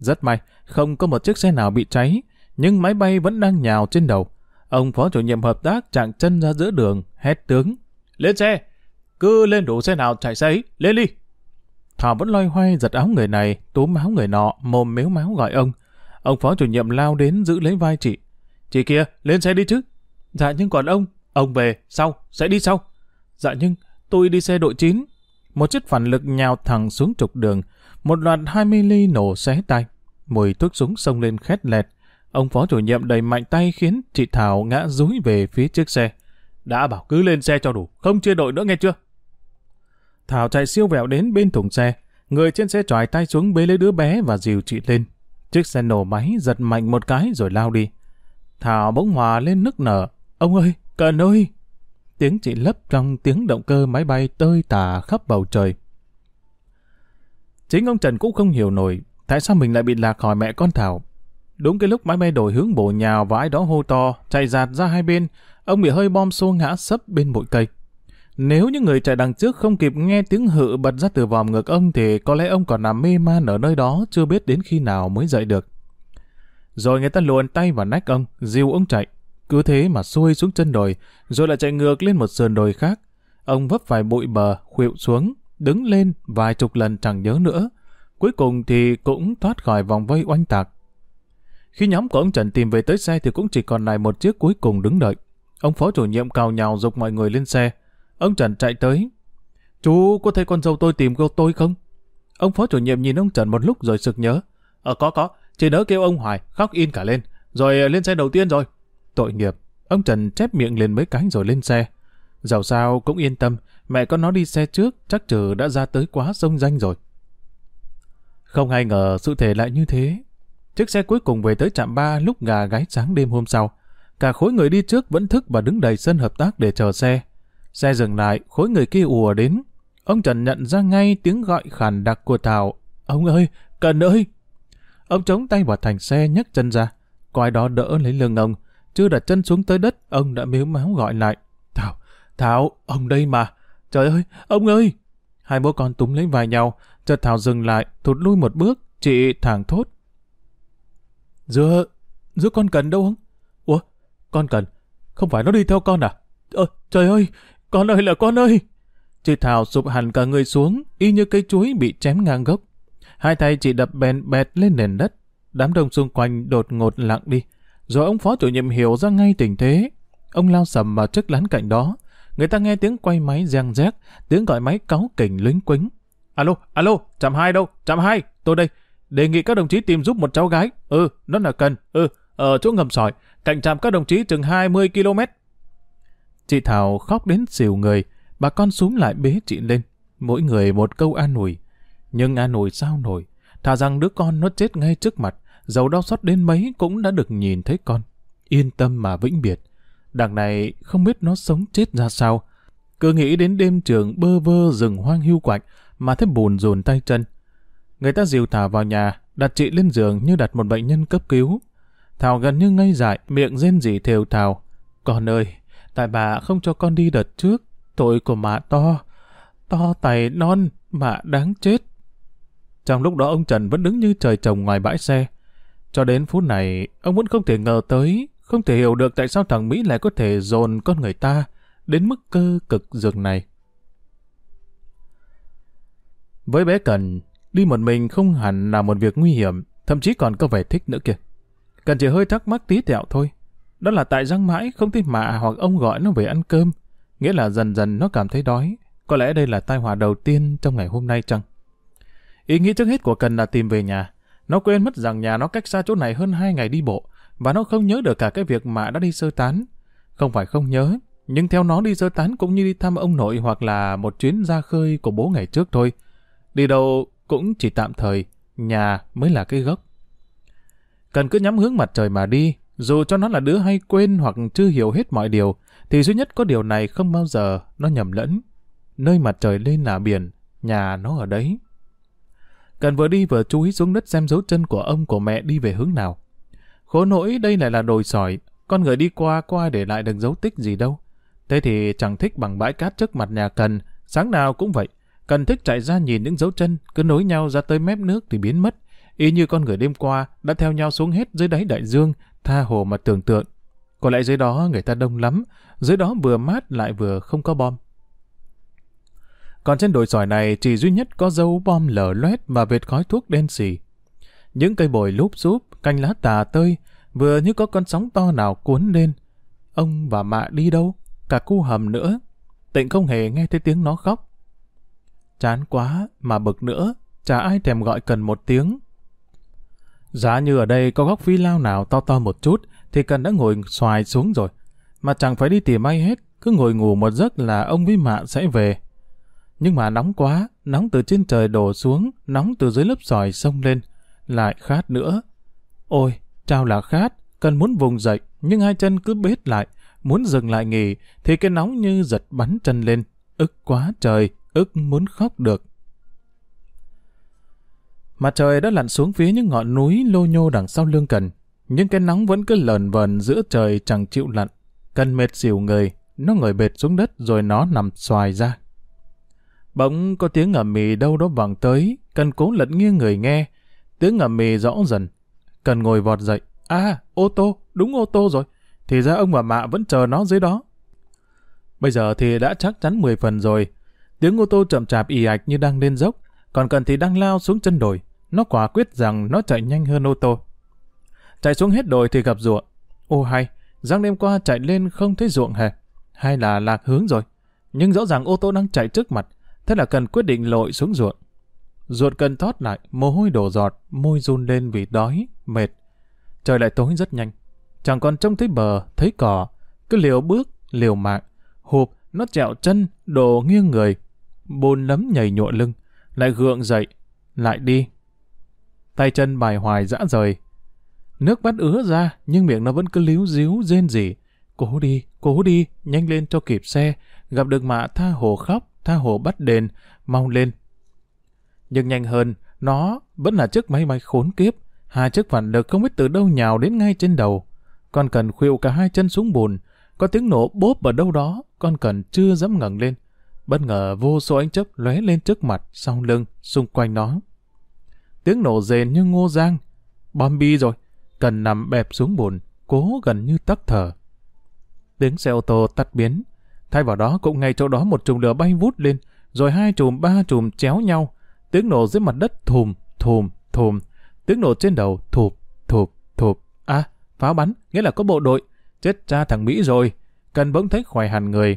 Rất may, không có một chiếc xe nào bị cháy, nhưng máy bay vẫn đang nhào trên đầu. Ông phó chủ nhiệm hợp tác chạng chân ra giữa đường, hét tướng. Lên xe! Cứ lên đủ xe nào chạy xe ấy, lên đi! Thảo vẫn loay hoay giật áo người này, túm áo người nọ, mồm méo máu gọi ông. Ông phó chủ nhiệm lao đến giữ lấy vai chị. Chị kia, lên xe đi chứ. Dạ nhưng còn ông, ông về, sau, sẽ đi sau. Dạ nhưng, tôi đi xe đội 9. Một chiếc phản lực nhào thẳng xuống trục đường, một loạt 20 ly nổ xé tay. Mùi thuốc súng xông lên khét lẹt. Ông phó chủ nhiệm đầy mạnh tay khiến chị Thảo ngã rúi về phía chiếc xe. Đã bảo cứ lên xe cho đủ, không chia đội nữa nghe chưa? Thảo chạy siêu vẹo đến bên thùng xe. Người trên xe tròi tay xuống bế lấy đứa bé và dìu chị lên. Chiếc xe nổ máy giật mạnh một cái rồi lao đi. Thảo bỗng hòa lên nức nở. Ông ơi, Cần ơi! Tiếng chị lấp trong tiếng động cơ máy bay tơi tả khắp bầu trời. Chính ông Trần cũng không hiểu nổi tại sao mình lại bị lạc khỏi mẹ con Thảo. Đúng cái lúc máy bay đổi hướng bổ nhào và ai đó hô to, chạy giạt ra hai bên, ông bị hơi bom xô ngã sấp bên bụi cây. Nếu những người chạy đằng trước không kịp nghe tiếng hự bật ra từ vòm ngực ông thì có lẽ ông còn nằm mê man ở nơi đó chưa biết đến khi nào mới dậy được. Rồi người ta luồn tay vào nách ông, dìu ông chạy. Cứ thế mà xuôi xuống chân đồi, rồi lại chạy ngược lên một sườn đồi khác. Ông vấp phải bụi bờ, khuỵu xuống, đứng lên vài chục lần chẳng nhớ nữa. Cuối cùng thì cũng thoát khỏi vòng vây oanh tạc. Khi nhóm của ông Trần tìm về tới xe thì cũng chỉ còn lại một chiếc cuối cùng đứng đợi. Ông phó chủ nhiệm cào nhào dục mọi người lên xe. Ông Trần chạy tới. Chú có thấy con dâu tôi tìm cô tôi không? Ông phó chủ nhiệm nhìn ông Trần một lúc rồi sực nhớ. Ờ có có, chị đỡ kêu ông Hoài, khóc in cả lên. Rồi ờ, lên xe đầu tiên rồi. Tội nghiệp. Ông Trần chép miệng liền mấy cái rồi lên xe. Dẫu sao cũng yên tâm, mẹ con nó đi xe trước, chắc trừ đã ra tới quá sông danh rồi. Không ai ngờ sự thể lại như thế. Chiếc xe cuối cùng về tới trạm 3 lúc gà gáy sáng đêm hôm sau. Cả khối người đi trước vẫn thức và đứng đầy sân hợp tác để chờ xe. Xe dừng lại, khối người kia ùa đến. Ông Trần nhận ra ngay tiếng gọi khàn đặc của Thảo. Ông ơi, Cần ơi! Ông chống tay vào thành xe nhấc chân ra. coi đó đỡ lấy lưng ông. Chưa đặt chân xuống tới đất, ông đã miếu máu gọi lại. Thảo, Thảo, ông đây mà. Trời ơi, ông ơi! Hai bố con túm lấy vai nhau. Chợt Thảo dừng lại, thụt lui một bước. Chị thẳng thốt. Dưa, dưa con Cần đâu không? Ủa, con Cần, không phải nó đi theo con à? Ơ, trời ơi, con ơi là con ơi! Chị Thảo sụp hẳn cả người xuống, y như cây chuối bị chém ngang gốc. Hai tay chị đập bèn bẹt lên nền đất. Đám đông xung quanh đột ngột lặng đi. Rồi ông phó chủ nhiệm hiểu ra ngay tình thế. Ông lao sầm vào chiếc lán cạnh đó. Người ta nghe tiếng quay máy giang rác, tiếng gọi máy cáu kỉnh lính quính. Alo, alo, chạm hai đâu, chạm hai, tôi đây. Đề nghị các đồng chí tìm giúp một cháu gái. Ừ, nó là cần. Ừ, ở chỗ ngầm sỏi, cạnh trạm các đồng chí chừng 20 km. Chị Thảo khóc đến xỉu người, bà con xuống lại bế chị lên. Mỗi người một câu an ủi. Nhưng an ủi sao nổi, thà rằng đứa con nó chết ngay trước mặt, dầu đau xót đến mấy cũng đã được nhìn thấy con. Yên tâm mà vĩnh biệt. Đằng này không biết nó sống chết ra sao. Cứ nghĩ đến đêm trường bơ vơ rừng hoang hưu quạnh mà thấy buồn rùn tay chân. Người ta dìu Thảo vào nhà, đặt chị lên giường như đặt một bệnh nhân cấp cứu. Thảo gần như ngây dại, miệng rên rỉ thều thào. Con ơi, tại bà không cho con đi đợt trước, tội của mạ to, to tài non, mạ đáng chết. Trong lúc đó ông Trần vẫn đứng như trời trồng ngoài bãi xe. Cho đến phút này, ông vẫn không thể ngờ tới, không thể hiểu được tại sao thằng Mỹ lại có thể dồn con người ta đến mức cơ cực dường này. Với bé Cần, đi một mình không hẳn là một việc nguy hiểm, thậm chí còn có vẻ thích nữa kìa. Cần chỉ hơi thắc mắc tí tẹo thôi. Đó là tại răng mãi không thấy mạ hoặc ông gọi nó về ăn cơm. Nghĩa là dần dần nó cảm thấy đói. Có lẽ đây là tai họa đầu tiên trong ngày hôm nay chăng? Ý nghĩ trước hết của Cần là tìm về nhà. Nó quên mất rằng nhà nó cách xa chỗ này hơn hai ngày đi bộ, và nó không nhớ được cả cái việc mạ đã đi sơ tán. Không phải không nhớ, nhưng theo nó đi sơ tán cũng như đi thăm ông nội hoặc là một chuyến ra khơi của bố ngày trước thôi. Đi đâu cũng chỉ tạm thời, nhà mới là cái gốc. Cần cứ nhắm hướng mặt trời mà đi, dù cho nó là đứa hay quên hoặc chưa hiểu hết mọi điều, thì duy nhất có điều này không bao giờ nó nhầm lẫn. Nơi mặt trời lên là biển, nhà nó ở đấy. Cần vừa đi vừa chú ý xuống đất xem dấu chân của ông của mẹ đi về hướng nào. Khổ nỗi đây lại là đồi sỏi, con người đi qua qua để lại được dấu tích gì đâu. Thế thì chẳng thích bằng bãi cát trước mặt nhà Cần, sáng nào cũng vậy. Cần thích chạy ra nhìn những dấu chân, cứ nối nhau ra tới mép nước thì biến mất. Y như con người đêm qua đã theo nhau xuống hết dưới đáy đại dương, tha hồ mà tưởng tượng. Có lẽ dưới đó người ta đông lắm, dưới đó vừa mát lại vừa không có bom. Còn trên đồi sỏi này chỉ duy nhất có dấu bom lở loét và vệt khói thuốc đen xì. Những cây bồi lúp xúp, canh lá tà tơi, vừa như có con sóng to nào cuốn lên. Ông và mạ đi đâu? Cả cu hầm nữa. Tịnh không hề nghe thấy tiếng nó khóc. Chán quá, mà bực nữa, chả ai thèm gọi cần một tiếng. Giá như ở đây có góc phi lao nào to to một chút, thì cần đã ngồi xoài xuống rồi. Mà chẳng phải đi tìm ai hết, cứ ngồi ngủ một giấc là ông với mạ sẽ về. Nhưng mà nóng quá, nóng từ trên trời đổ xuống, nóng từ dưới lớp sỏi sông lên, lại khát nữa. Ôi, trao là khát, cần muốn vùng dậy, nhưng hai chân cứ bết lại, muốn dừng lại nghỉ, thì cái nóng như giật bắn chân lên, ức quá trời, ức muốn khóc được. Mặt trời đã lặn xuống phía những ngọn núi lô nhô đằng sau lương cần, nhưng cái nóng vẫn cứ lờn vờn giữa trời chẳng chịu lặn. Cần mệt xỉu người, nó ngồi bệt xuống đất rồi nó nằm xoài ra. Bỗng có tiếng ngầm mì đâu đó vẳng tới, cần cố lật nghiêng người nghe. Tiếng ngầm mì rõ dần. Cần ngồi vọt dậy. À, ô tô, đúng ô tô rồi. Thì ra ông và mạ vẫn chờ nó dưới đó. Bây giờ thì đã chắc chắn 10 phần rồi. Tiếng ô tô chậm chạp ì ạch như đang lên dốc, còn cần thì đang lao xuống chân đồi. Nó quả quyết rằng nó chạy nhanh hơn ô tô. Chạy xuống hết đồi thì gặp ruộng. Ô hay, Giang đêm qua chạy lên không thấy ruộng hề. Hay là lạc hướng rồi. Nhưng rõ ràng ô tô đang chạy trước mặt. Thế là cần quyết định lội xuống ruộng. Ruột cần thoát lại, mồ hôi đổ giọt, môi run lên vì đói, mệt. Trời lại tối rất nhanh. Chẳng còn trông thấy bờ, thấy cỏ. Cứ liều bước, liều mạng. Hụp, nó trẹo chân, đổ nghiêng người. Bồn lấm nhảy nhụa lưng. Lại gượng dậy, lại đi. Tay chân bài hoài dã rời. Nước bắt ứa ra, nhưng miệng nó vẫn cứ líu díu, rên rỉ. Cố đi, cố đi, nhanh lên cho kịp xe. Gặp được mạ tha hồ khóc, tha hồ bắt đền, mau lên. Nhưng nhanh hơn, nó vẫn là chiếc máy bay khốn kiếp. Hai chiếc phản lực không biết từ đâu nhào đến ngay trên đầu. còn cần khuỵu cả hai chân xuống bùn. Có tiếng nổ bốp ở đâu đó, con cần chưa dám ngẩng lên. Bất ngờ vô số ánh chớp lóe lên trước mặt, sau lưng, xung quanh nó. Tiếng nổ rền như ngô giang. Bom bi rồi. Cần nằm bẹp xuống bùn, cố gần như tắc thở. Tiếng xe ô tô tắt biến. Thay vào đó cũng ngay chỗ đó một chùm lửa bay vút lên, rồi hai chùm ba chùm chéo nhau. Tiếng nổ dưới mặt đất thùm, thùm, thùm. Tiếng nổ trên đầu thụp, thụp, thụp. À, pháo bắn, nghĩa là có bộ đội. Chết cha thằng Mỹ rồi. Cần bỗng thấy khỏe hẳn người.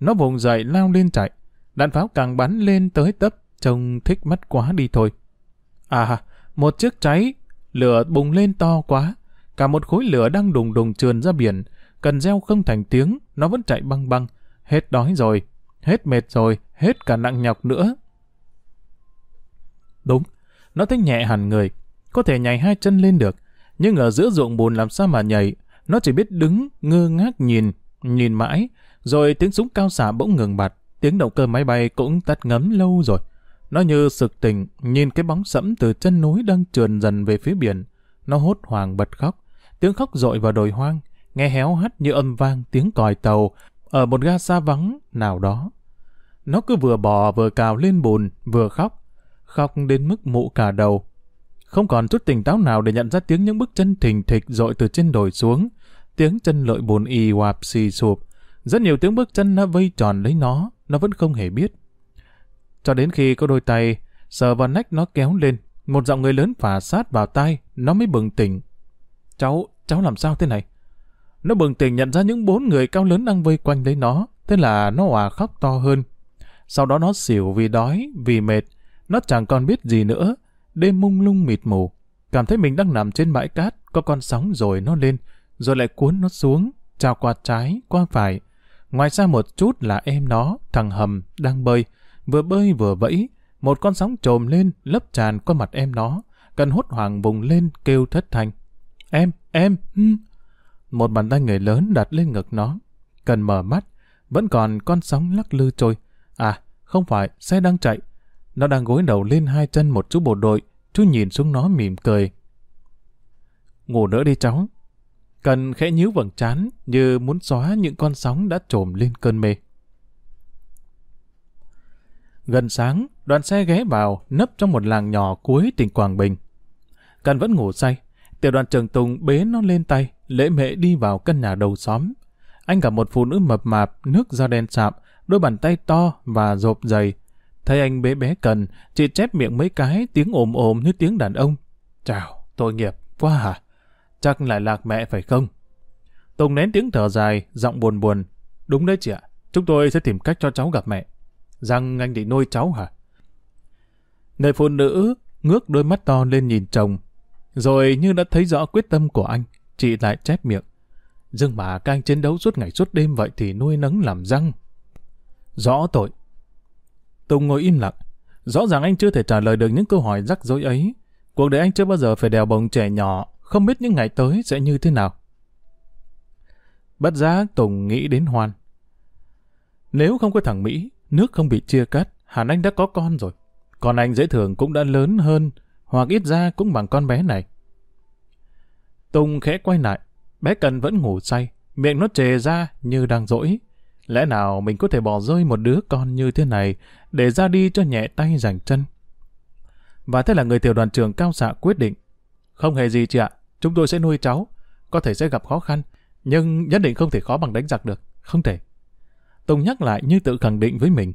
Nó vùng dậy lao lên chạy. Đạn pháo càng bắn lên tới tấp, trông thích mắt quá đi thôi. À, một chiếc cháy, lửa bùng lên to quá. Cả một khối lửa đang đùng đùng trườn ra biển. Cần gieo không thành tiếng, nó vẫn chạy băng băng. Hết đói rồi, hết mệt rồi, hết cả nặng nhọc nữa. Đúng, nó thấy nhẹ hẳn người, có thể nhảy hai chân lên được, nhưng ở giữa ruộng bùn làm sao mà nhảy, nó chỉ biết đứng, ngơ ngác nhìn, nhìn mãi, rồi tiếng súng cao xạ bỗng ngừng bặt, tiếng động cơ máy bay cũng tắt ngấm lâu rồi. Nó như sực tỉnh, nhìn cái bóng sẫm từ chân núi đang trườn dần về phía biển. Nó hốt hoảng bật khóc, tiếng khóc dội vào đồi hoang, nghe héo hắt như âm vang tiếng còi tàu ở một ga xa vắng nào đó. Nó cứ vừa bò vừa cào lên bùn, vừa khóc, khóc đến mức mụ cả đầu. Không còn chút tỉnh táo nào để nhận ra tiếng những bước chân thình thịch dội từ trên đồi xuống, tiếng chân lội bùn y hoạp xì sụp. Rất nhiều tiếng bước chân đã vây tròn lấy nó, nó vẫn không hề biết. Cho đến khi có đôi tay sờ vào nách nó kéo lên, một giọng người lớn phả sát vào tai, nó mới bừng tỉnh. Cháu, cháu làm sao thế này? Nó bừng tỉnh nhận ra những bốn người cao lớn đang vây quanh lấy nó, thế là nó hòa khóc to hơn. Sau đó nó xỉu vì đói, vì mệt, nó chẳng còn biết gì nữa. Đêm mung lung mịt mù, cảm thấy mình đang nằm trên bãi cát, có con sóng rồi nó lên, rồi lại cuốn nó xuống, trao qua trái, qua phải. Ngoài ra một chút là em nó, thằng Hầm, đang bơi, vừa bơi vừa vẫy, một con sóng trồm lên, lấp tràn qua mặt em nó, cần hốt hoảng vùng lên kêu thất thanh. Em, em, hm. Một bàn tay người lớn đặt lên ngực nó, cần mở mắt, vẫn còn con sóng lắc lư trôi. À, không phải, xe đang chạy. Nó đang gối đầu lên hai chân một chú bộ đội, chú nhìn xuống nó mỉm cười. Ngủ nữa đi cháu. Cần khẽ nhíu vầng trán như muốn xóa những con sóng đã trồm lên cơn mê. Gần sáng, đoàn xe ghé vào, nấp trong một làng nhỏ cuối tỉnh Quảng Bình. Cần vẫn ngủ say. Tiểu đoàn trường Tùng bế nó lên tay, lễ mễ đi vào căn nhà đầu xóm. Anh gặp một phụ nữ mập mạp, nước da đen sạm, đôi bàn tay to và rộp dày. Thấy anh bế bé cần, chị chép miệng mấy cái, tiếng ồm ồm như tiếng đàn ông. Chào, tội nghiệp, quá hả? Chắc lại lạc mẹ phải không? Tùng nén tiếng thở dài, giọng buồn buồn. Đúng đấy chị ạ, chúng tôi sẽ tìm cách cho cháu gặp mẹ. Rằng anh định nuôi cháu hả? Người phụ nữ ngước đôi mắt to lên nhìn chồng, rồi như đã thấy rõ quyết tâm của anh, chị lại chép miệng. Nhưng mà các anh chiến đấu suốt ngày suốt đêm vậy thì nuôi nấng làm răng. Rõ tội. Tùng ngồi im lặng. Rõ ràng anh chưa thể trả lời được những câu hỏi rắc rối ấy. Cuộc đời anh chưa bao giờ phải đèo bồng trẻ nhỏ, không biết những ngày tới sẽ như thế nào. Bất giác Tùng nghĩ đến Hoan. Nếu không có thằng Mỹ, nước không bị chia cắt, Hàn anh đã có con rồi. Còn anh dễ thường cũng đã lớn hơn, hoặc ít ra cũng bằng con bé này. Tùng khẽ quay lại, bé Cần vẫn ngủ say, miệng nó trề ra như đang dỗi. Lẽ nào mình có thể bỏ rơi một đứa con như thế này để ra đi cho nhẹ tay rảnh chân? Và thế là người tiểu đoàn trưởng cao xạ quyết định. Không hề gì chị ạ, chúng tôi sẽ nuôi cháu. Có thể sẽ gặp khó khăn, nhưng nhất định không thể khó bằng đánh giặc được. Không thể. Tùng nhắc lại như tự khẳng định với mình.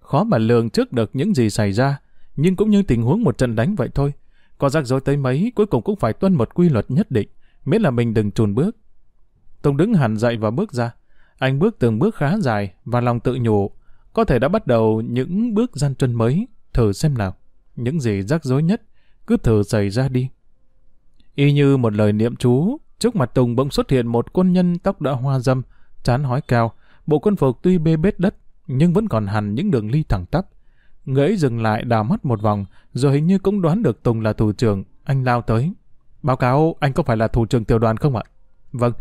Khó mà lường trước được những gì xảy ra, nhưng cũng như tình huống một trận đánh vậy thôi. Có rắc rối tới mấy, cuối cùng cũng phải tuân một quy luật nhất định, miễn là mình đừng trùn bước. Tùng đứng hẳn dậy và bước ra. Anh bước từng bước khá dài và lòng tự nhủ, có thể đã bắt đầu những bước gian chân mới, thử xem nào. Những gì rắc rối nhất, cứ thử xảy ra đi. Y như một lời niệm chú, trước mặt Tùng bỗng xuất hiện một quân nhân tóc đã hoa dâm, chán hói cao, bộ quân phục tuy bê bết đất, nhưng vẫn còn hẳn những đường ly thẳng tắp. Người ấy dừng lại đào mắt một vòng, rồi hình như cũng đoán được Tùng là thủ trưởng, anh lao tới. Báo cáo anh có phải là thủ trưởng tiểu đoàn không ạ? Vâng.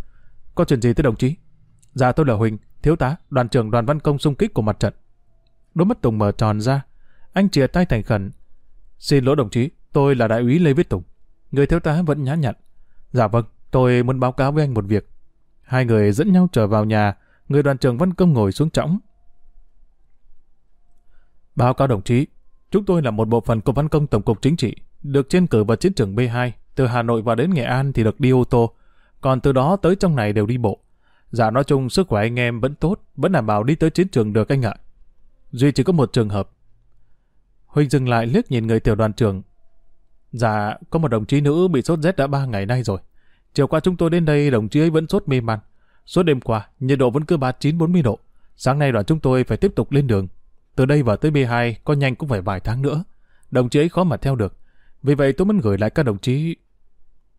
Có chuyện gì tới đồng chí? Dạ tôi là Huỳnh, thiếu tá, đoàn trưởng đoàn văn công xung kích của mặt trận. Đôi mắt Tùng mở tròn ra. Anh chìa tay thành khẩn. Xin lỗi đồng chí, tôi là đại úy Lê Viết Tùng. Người thiếu tá vẫn nhã nhặn. Dạ vâng, tôi muốn báo cáo với anh một việc. Hai người dẫn nhau trở vào nhà, người đoàn trưởng văn công ngồi xuống trõng. Báo cáo đồng chí, chúng tôi là một bộ phận của văn công tổng cục chính trị, được trên cử vào chiến trường B2, từ Hà Nội vào đến Nghệ An thì được đi ô tô, còn từ đó tới trong này đều đi bộ. Dạ nói chung sức khỏe anh em vẫn tốt, vẫn đảm bảo đi tới chiến trường được anh ạ. Duy chỉ có một trường hợp. Huynh dừng lại liếc nhìn người tiểu đoàn trưởng. Dạ, có một đồng chí nữ bị sốt rét đã ba ngày nay rồi. Chiều qua chúng tôi đến đây đồng chí ấy vẫn sốt mê man. Suốt đêm qua, nhiệt độ vẫn cứ 39-40 độ. Sáng nay đoàn chúng tôi phải tiếp tục lên đường. Từ đây vào tới B2 có nhanh cũng phải vài tháng nữa. Đồng chí ấy khó mà theo được. Vì vậy tôi muốn gửi lại các đồng chí...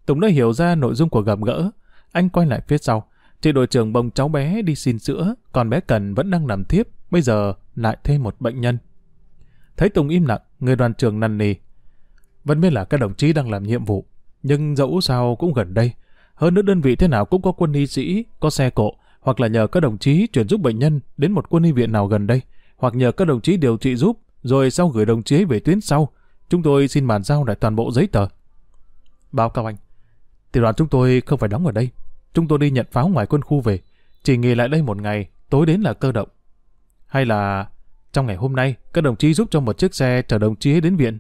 Tùng đã hiểu ra nội dung của gặp gỡ. Anh quay lại phía sau. Chị đội trưởng bồng cháu bé đi xin sữa, còn bé Cần vẫn đang nằm tiếp, bây giờ lại thêm một bệnh nhân. Thấy Tùng im lặng, người đoàn trưởng năn nỉ. Vẫn biết là các đồng chí đang làm nhiệm vụ, nhưng dẫu sao cũng gần đây. Hơn nữa đơn vị thế nào cũng có quân y sĩ, có xe cộ, hoặc là nhờ các đồng chí chuyển giúp bệnh nhân đến một quân y viện nào gần đây, hoặc nhờ các đồng chí điều trị giúp, rồi sau gửi đồng chí về tuyến sau. Chúng tôi xin bàn giao lại toàn bộ giấy tờ. Báo cáo anh, tiểu đoàn chúng tôi không phải đóng ở đây, Chúng tôi đi nhận pháo ngoài quân khu về, chỉ nghỉ lại đây một ngày, tối đến là cơ động. Hay là trong ngày hôm nay, các đồng chí giúp cho một chiếc xe chở đồng chí đến viện.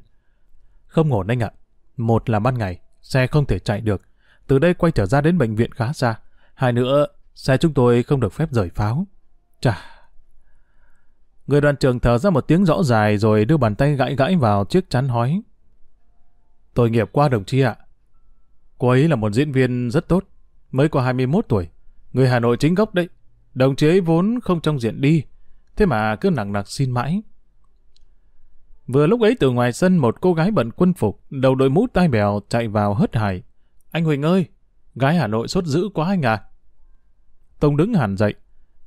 Không ổn anh ạ. Một là ban ngày, xe không thể chạy được. Từ đây quay trở ra đến bệnh viện khá xa. Hai nữa, xe chúng tôi không được phép rời pháo. Chà. Người đoàn trưởng thở ra một tiếng rõ dài rồi đưa bàn tay gãi gãi vào chiếc chắn hói. Tôi nghiệp qua đồng chí ạ. Cô ấy là một diễn viên rất tốt mới có 21 tuổi, người Hà Nội chính gốc đấy. Đồng chí ấy vốn không trong diện đi, thế mà cứ nặng nặc xin mãi. Vừa lúc ấy từ ngoài sân một cô gái bận quân phục, đầu đội mũ tai bèo chạy vào hớt hải. Anh Huỳnh ơi, gái Hà Nội sốt dữ quá anh à. tông đứng hẳn dậy,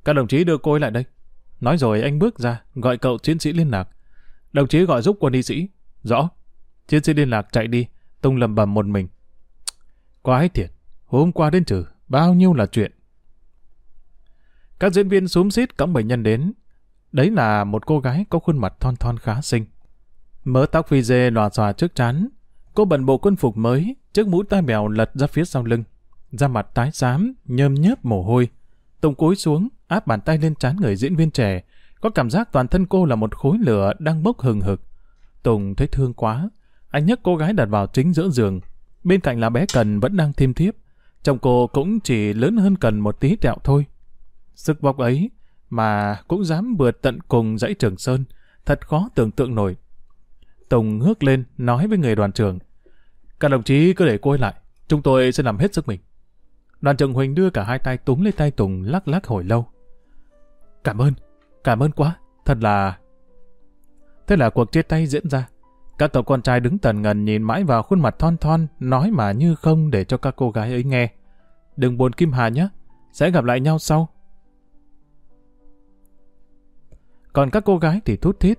các đồng chí đưa cô ấy lại đây. Nói rồi anh bước ra, gọi cậu chiến sĩ liên lạc. Đồng chí gọi giúp quân y sĩ. Rõ. Chiến sĩ liên lạc chạy đi, tông lầm bầm một mình. Quái thiệt, Hôm qua đến trừ, bao nhiêu là chuyện. Các diễn viên xúm xít cõng bệnh nhân đến. Đấy là một cô gái có khuôn mặt thon thon khá xinh. Mớ tóc phi dê lòa xòa trước chán. Cô bận bộ quân phục mới, chiếc mũ tai bèo lật ra phía sau lưng. Da mặt tái xám, nhơm nhớp mồ hôi. Tùng cúi xuống, áp bàn tay lên trán người diễn viên trẻ. Có cảm giác toàn thân cô là một khối lửa đang bốc hừng hực. Tùng thấy thương quá. Anh nhấc cô gái đặt vào chính giữa giường. Bên cạnh là bé Cần vẫn đang thêm thiếp. Chồng cô cũng chỉ lớn hơn cần một tí tẹo thôi. Sức bọc ấy mà cũng dám vượt tận cùng dãy Trường Sơn, thật khó tưởng tượng nổi. Tùng ngước lên nói với người đoàn trưởng. Các đồng chí cứ để cô ấy lại, chúng tôi sẽ làm hết sức mình. Đoàn trưởng Huỳnh đưa cả hai tay túm lấy tay Tùng lắc lắc hồi lâu. Cảm ơn, cảm ơn quá, thật là... Thế là cuộc chia tay diễn ra. Các cậu con trai đứng tần ngần nhìn mãi vào khuôn mặt thon thon, nói mà như không để cho các cô gái ấy nghe. Đừng buồn Kim Hà nhé, sẽ gặp lại nhau sau. Còn các cô gái thì thút thít,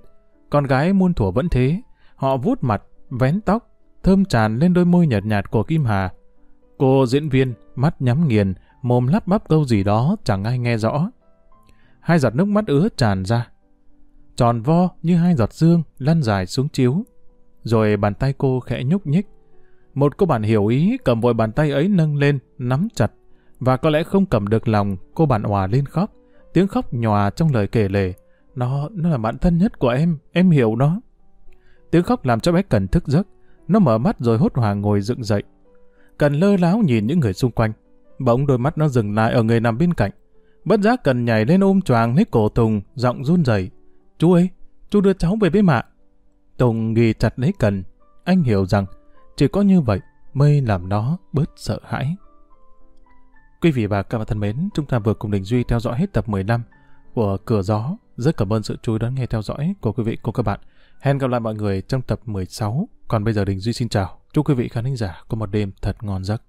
con gái muôn thủa vẫn thế. Họ vuốt mặt, vén tóc, thơm tràn lên đôi môi nhợt nhạt của Kim Hà. Cô diễn viên, mắt nhắm nghiền, mồm lắp bắp câu gì đó chẳng ai nghe rõ. Hai giọt nước mắt ứa tràn ra. Tròn vo như hai giọt dương lăn dài xuống chiếu rồi bàn tay cô khẽ nhúc nhích. Một cô bạn hiểu ý cầm vội bàn tay ấy nâng lên, nắm chặt, và có lẽ không cầm được lòng, cô bạn hòa lên khóc, Tiếng khóc nhòa trong lời kể lể. Nó, nó là bạn thân nhất của em, em hiểu nó. Tiếng khóc làm cho bé Cần thức giấc. Nó mở mắt rồi hốt hoảng ngồi dựng dậy. Cần lơ láo nhìn những người xung quanh. Bỗng đôi mắt nó dừng lại ở người nằm bên cạnh. Bất giác Cần nhảy lên ôm choàng lấy cổ Tùng, giọng run rẩy. Chú ơi, chú đưa cháu về với mạ. Tùng ghi chặt lấy Cần. Anh hiểu rằng chỉ có như vậy mới làm nó bớt sợ hãi. Quý vị và các bạn thân mến, chúng ta vừa cùng Đình Duy theo dõi hết tập 15 của Cửa Gió. Rất cảm ơn sự chú ý đón nghe theo dõi của quý vị cùng các bạn. Hẹn gặp lại mọi người trong tập 16. Còn bây giờ Đình Duy xin chào. Chúc quý vị khán giả có một đêm thật ngon giấc.